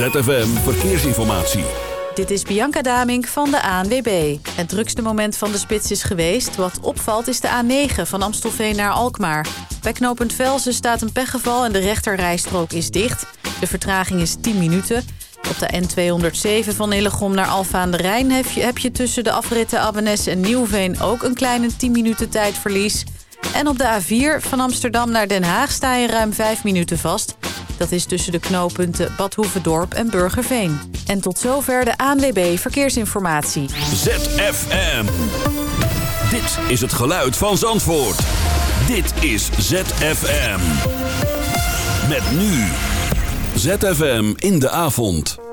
ZFM Verkeersinformatie. Dit is Bianca Damink van de ANWB. Het drukste moment van de spits is geweest. Wat opvalt is de A9 van Amstelveen naar Alkmaar. Bij knooppunt Velzen staat een pechgeval en de rechterrijstrook is dicht. De vertraging is 10 minuten. Op de N207 van Hillegom naar Alfa aan de Rijn... heb je, heb je tussen de afritten Abbenes en Nieuwveen... ook een kleine 10 minuten tijdverlies. En op de A4 van Amsterdam naar Den Haag sta je ruim 5 minuten vast... Dat is tussen de knooppunten Badhoevedorp en Burgerveen. En tot zover de ANWB Verkeersinformatie. ZFM. Dit is het geluid van Zandvoort. Dit is ZFM. Met nu. ZFM in de avond.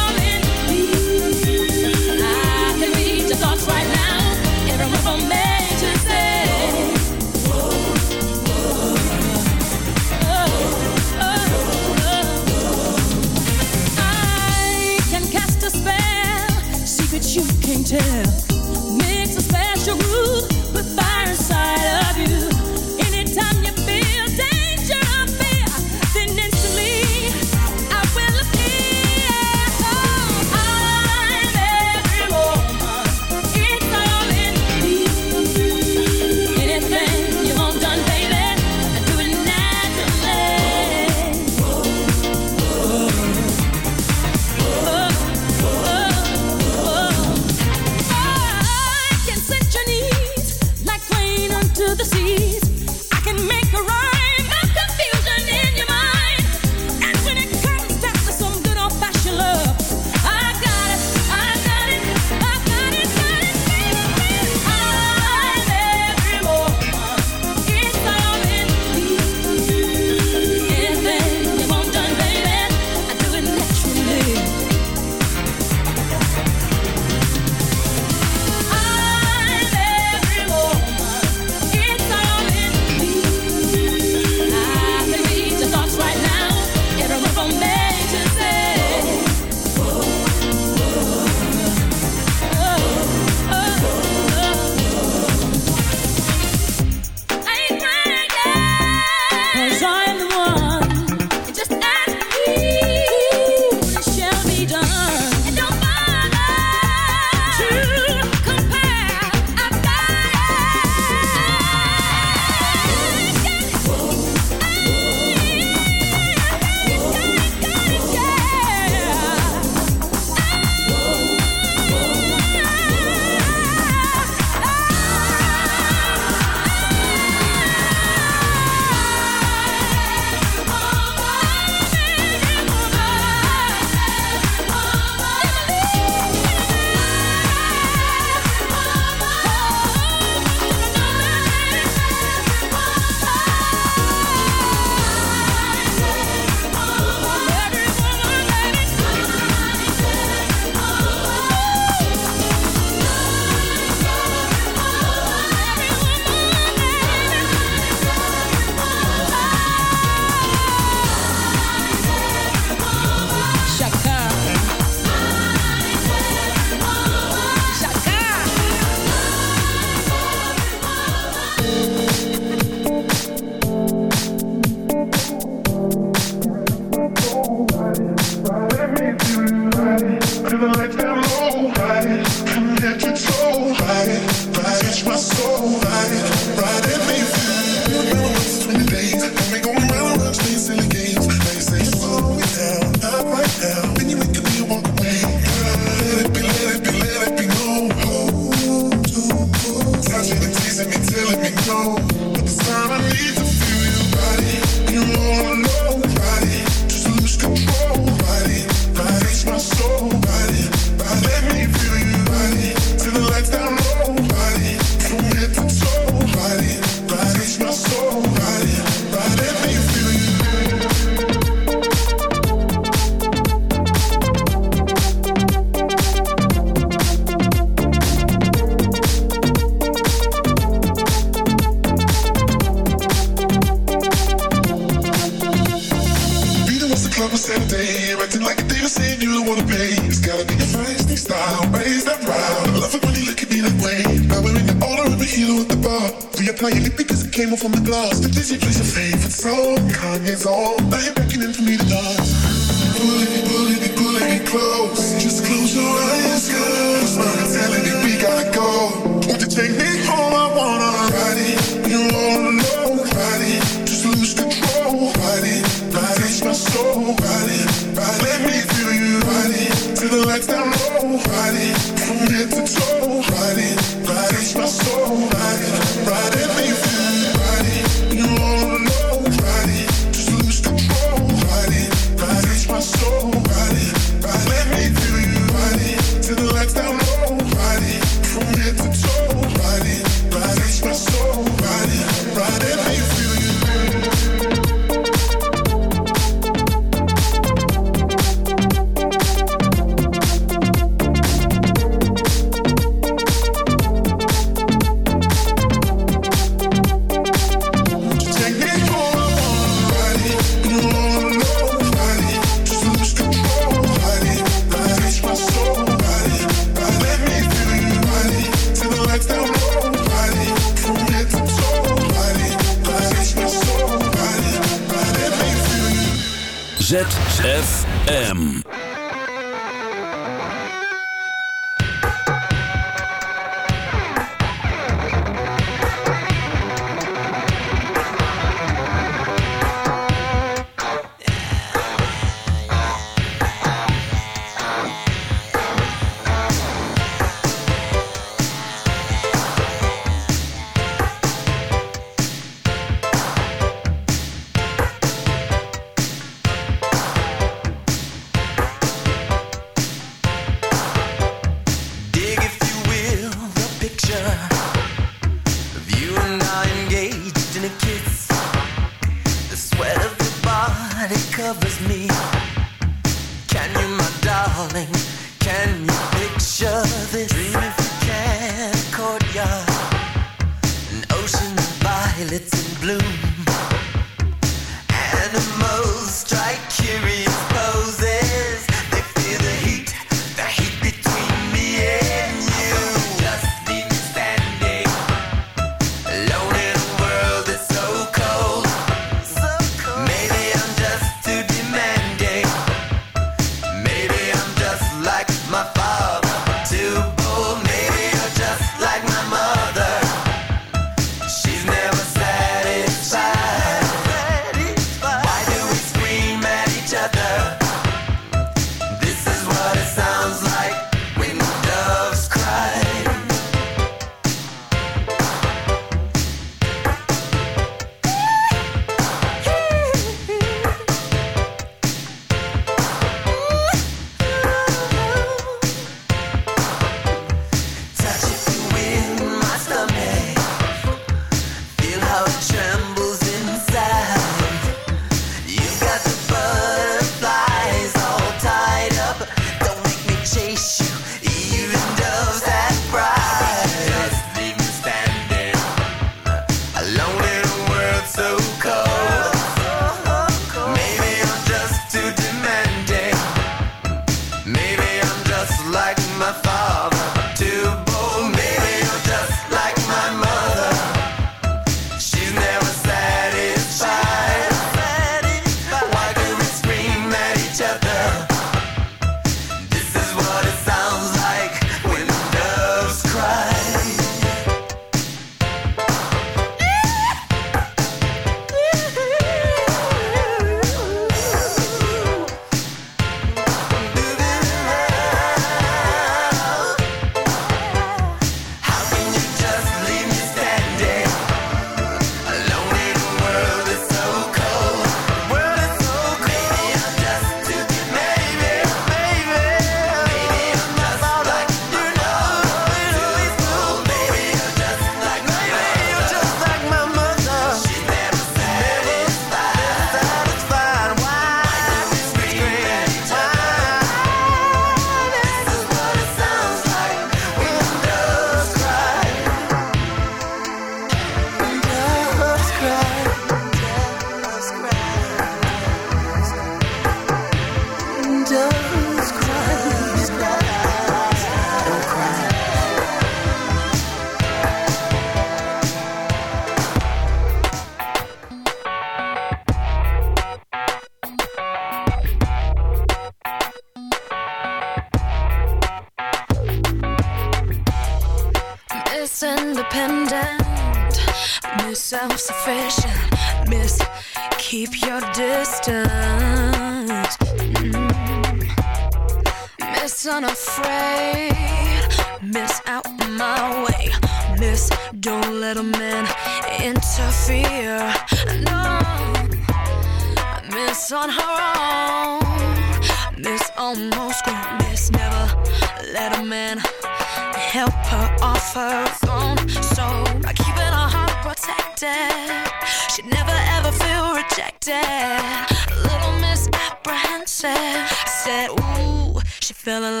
fell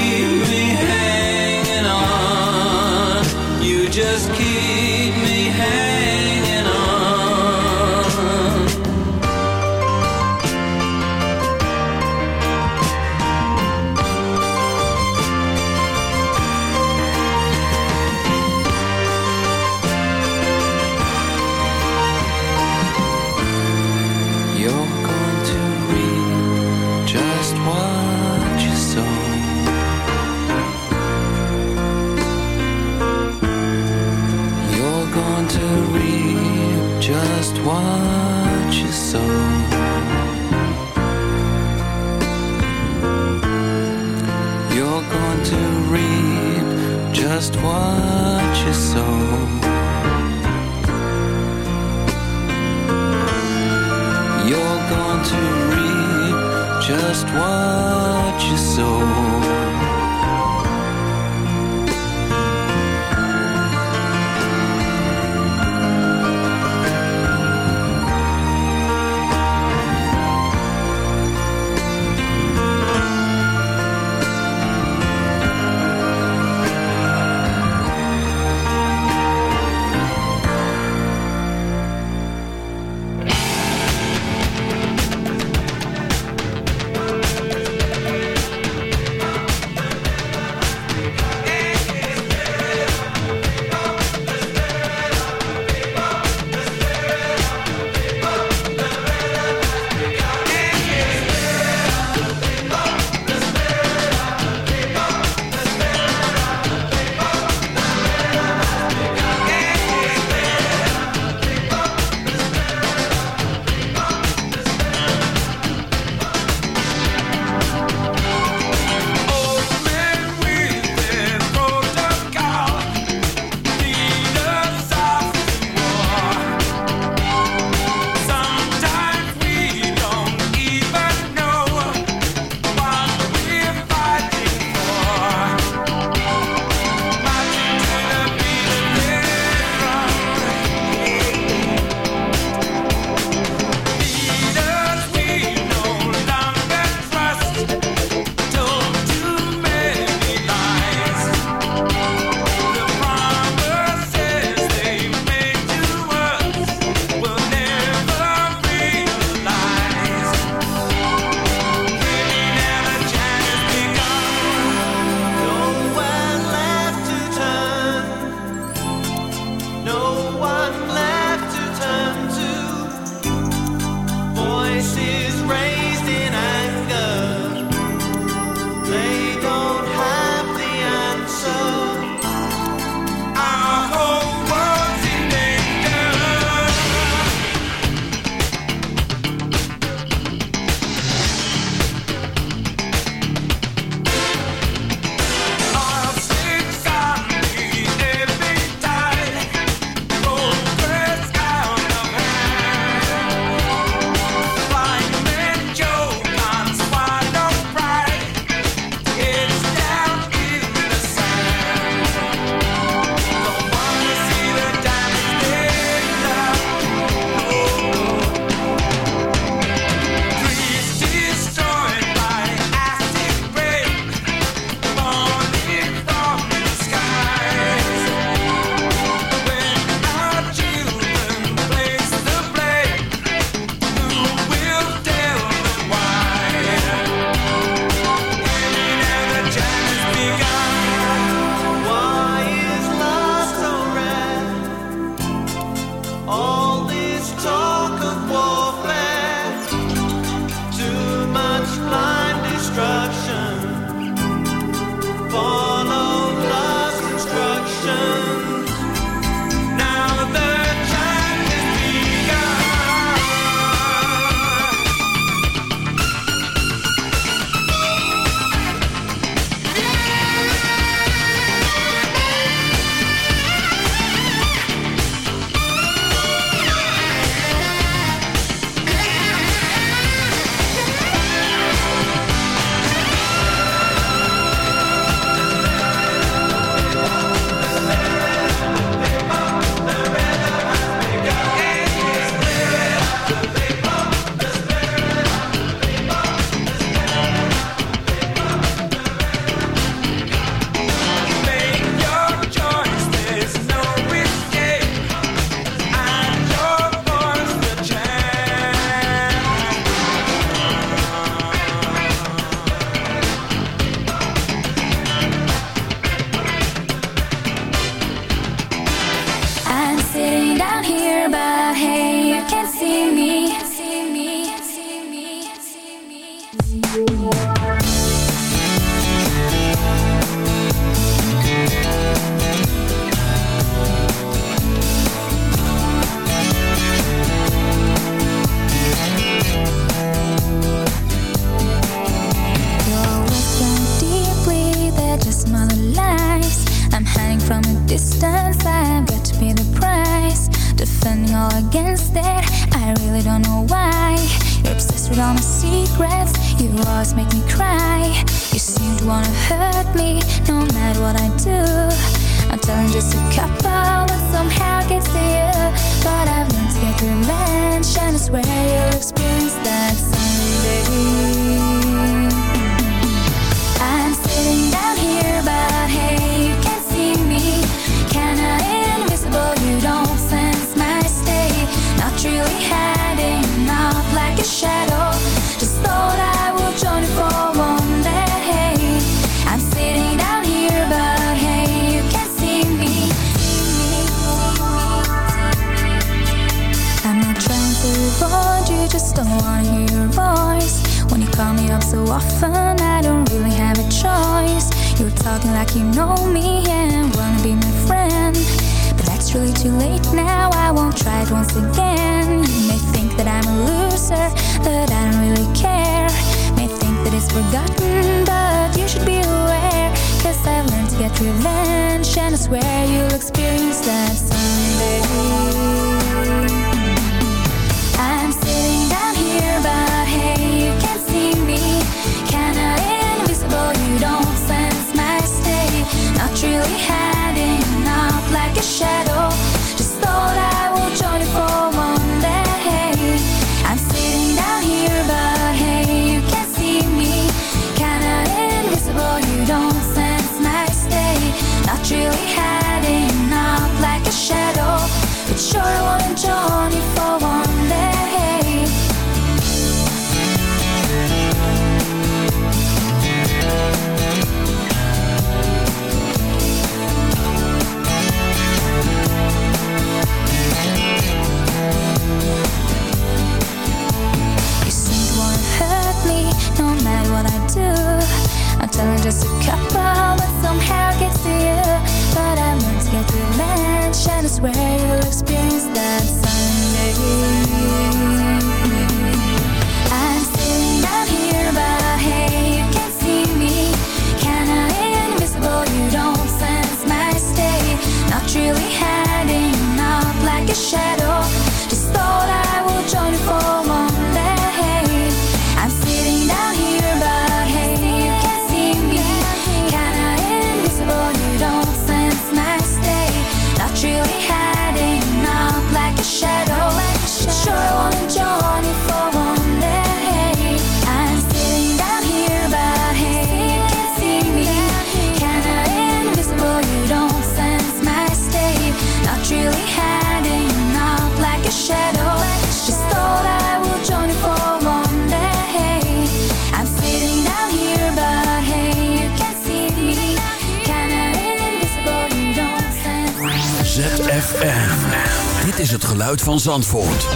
Zandvoort.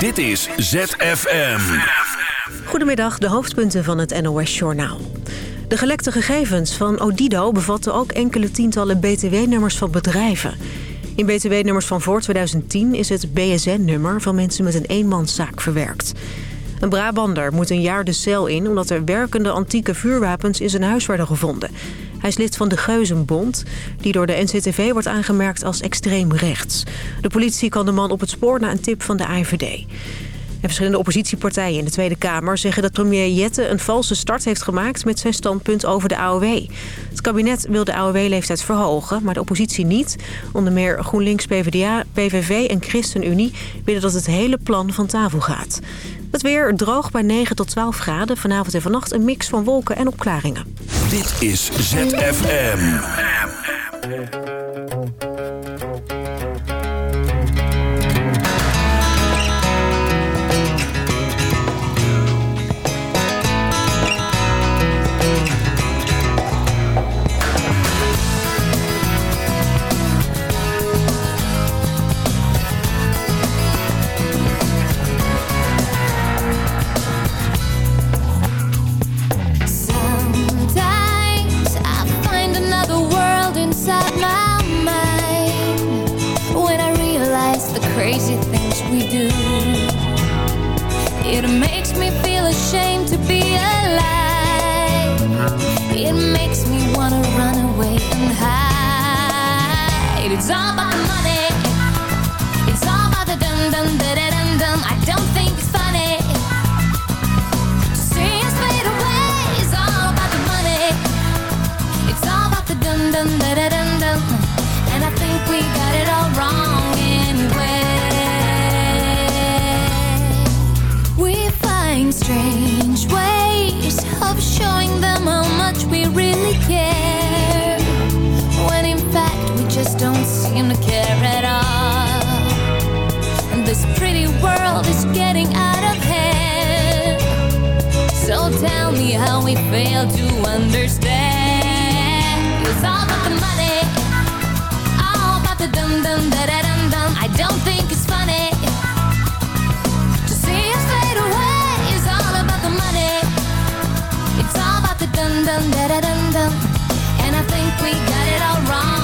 Dit is ZFM. Goedemiddag, de hoofdpunten van het NOS-journaal. De gelekte gegevens van Odido bevatten ook enkele tientallen BTW-nummers van bedrijven. In BTW-nummers van voor 2010 is het BSN-nummer van mensen met een eenmanszaak verwerkt. Een Brabander moet een jaar de cel in omdat er werkende antieke vuurwapens in zijn huis werden gevonden. Hij is lid van de Geuzenbond, die door de NCTV wordt aangemerkt als extreem rechts. De politie kan de man op het spoor na een tip van de AIVD. En verschillende oppositiepartijen in de Tweede Kamer zeggen dat premier Jette een valse start heeft gemaakt met zijn standpunt over de AOW. Het kabinet wil de AOW-leeftijd verhogen, maar de oppositie niet. Onder meer GroenLinks, PvdA, PVV en ChristenUnie willen dat het hele plan van tafel gaat. Het weer droog bij 9 tot 12 graden. Vanavond en vannacht een mix van wolken en opklaringen. Dit is ZFM. It makes me wanna run away and hide. It's all about the money. It's all about the dum dum da da dum dum. I don't think it's funny. Seeing us fade away is all about the money. It's all about the dum dum da da dum dum. And I think we got it all wrong anyway. We find strange ways. Tell me how we fail to understand. It's all about the money, all about the dum dum da da dum dum. I don't think it's funny. To see us fade away is all about the money. It's all about the dum dum da da dum dum. And I think we got it all wrong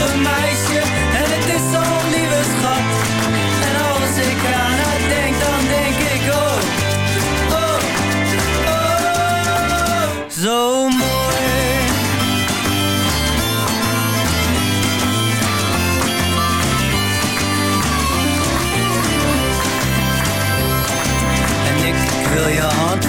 een meisje en het is zo'n lieve schat. En als ik aan haar denk, dan denk ik oh, oh, oh, zo mooi. En ik wil je hand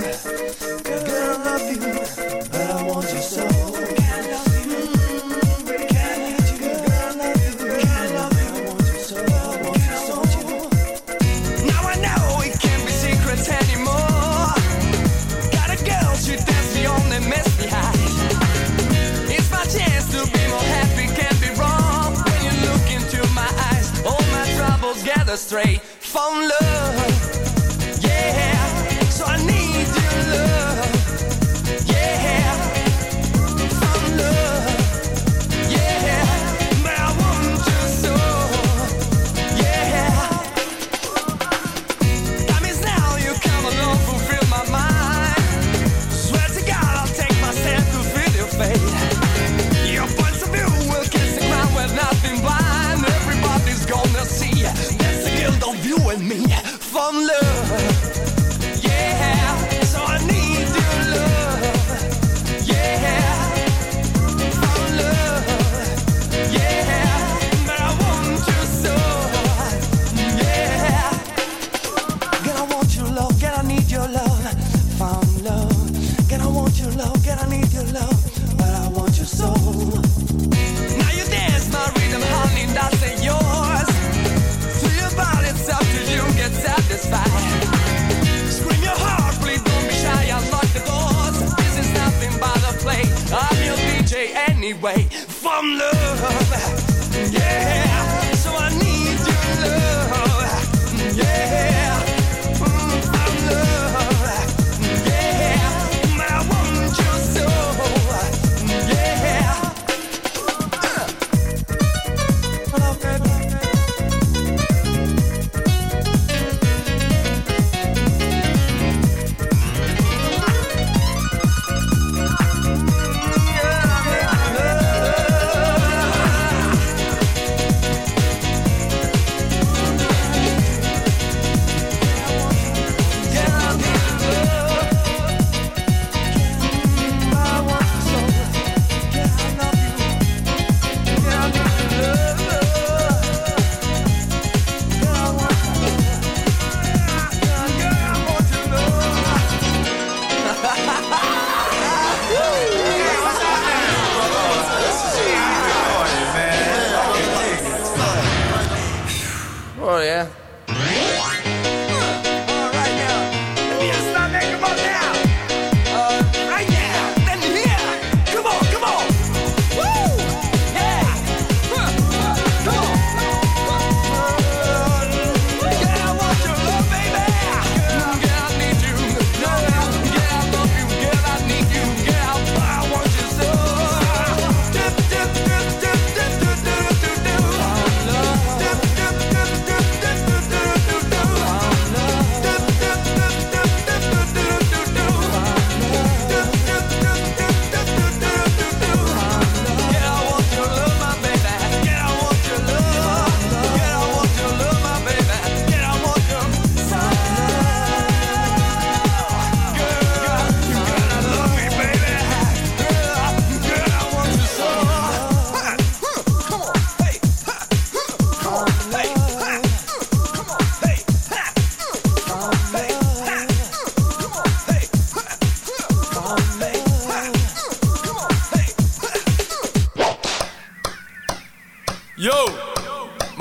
Yes.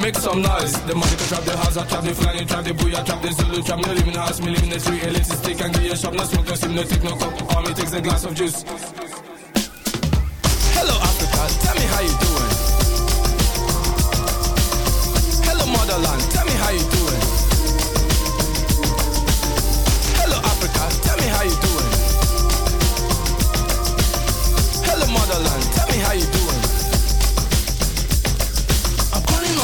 Make some noise. The money can trap the house, I trap the flying, trap the booyah, trap the Zulu, trap in the house, me live in the street, elitist stick and you a shop, no smoke, no steam, no take no cup. Me takes a glass of juice. Hello Africa, tell me how you doing. Hello motherland, tell me how you doing. Hello Africa, tell me how you doing. Hello motherland, tell me how you doing.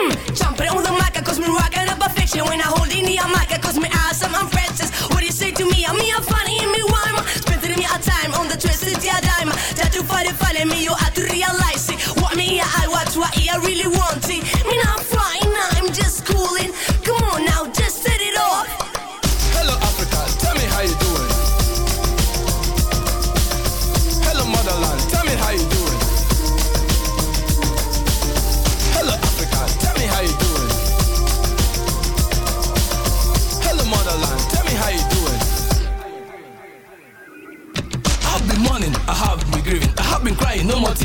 Mmm, on the mic, cause me rocking up a fiction when I hold in the mic, cause me awesome, I'm Francis. What do you say to me? I'm me, I'm funny, and me rhyme. Spending me a time on the twisted yeah dime. That you find it funny, me, you have to realize it. What me, I watch, what I really want it. Me not flying, I'm just cooling.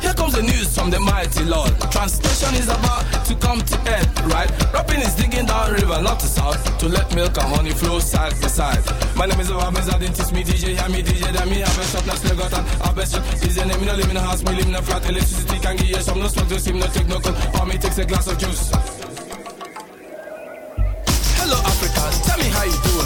Here comes the news from the mighty Lord. Translation is about to come to end, right? Rapping is digging down river, not to south, to let milk and honey flow side by side. My name is Obamiz, I didn't teach me DJ, hear me DJ, then me have a shop, now still got an have a shop. DJ name, me no live in a house, me live in a flat, electricity can give you some, no smoke, no steam, no take no cold, or me takes a glass of juice. Hello Africa, tell me how you doing.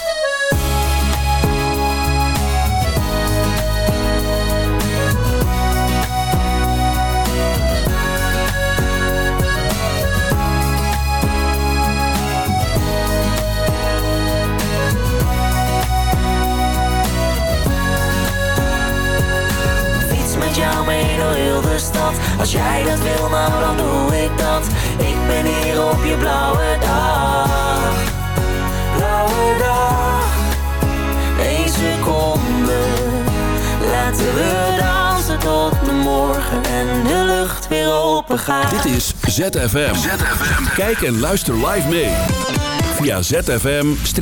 Stad. Als jij dat wil, nou dan doe ik dat. Ik ben hier op je blauwe dag. Blauwe dag. Eén seconde. Laten we dansen tot de morgen en de lucht weer open gaat. Dit is ZFM. Kijk en luister live mee. Via zfm-live.nl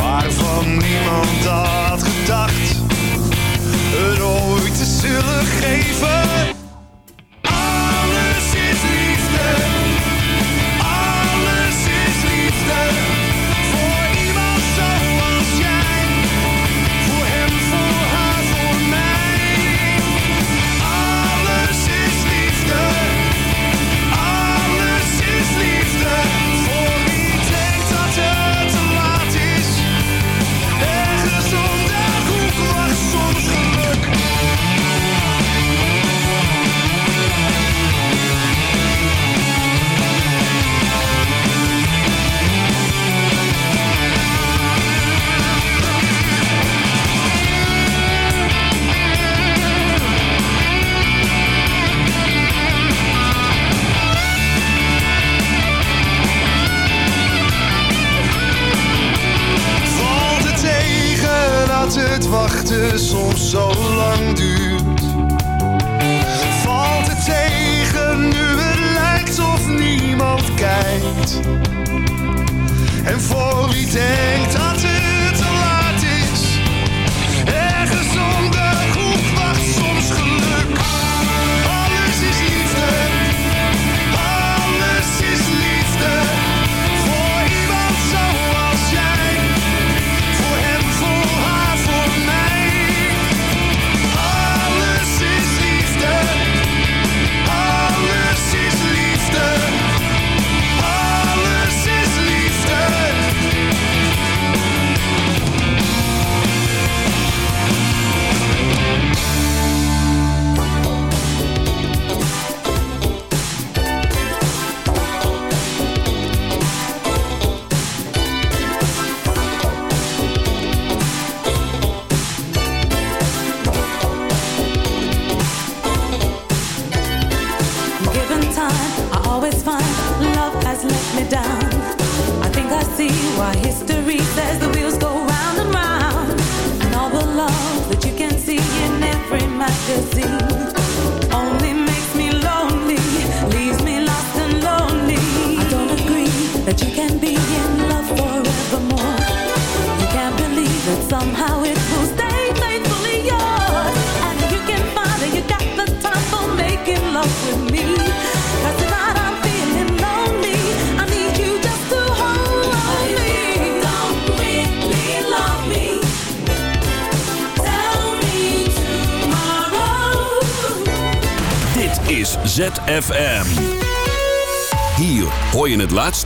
waarvan niemand had gedacht, het ooit te zullen geven. liefde dus soms zo lang duurt. Valt het tegen nu het lijkt of niemand kijkt.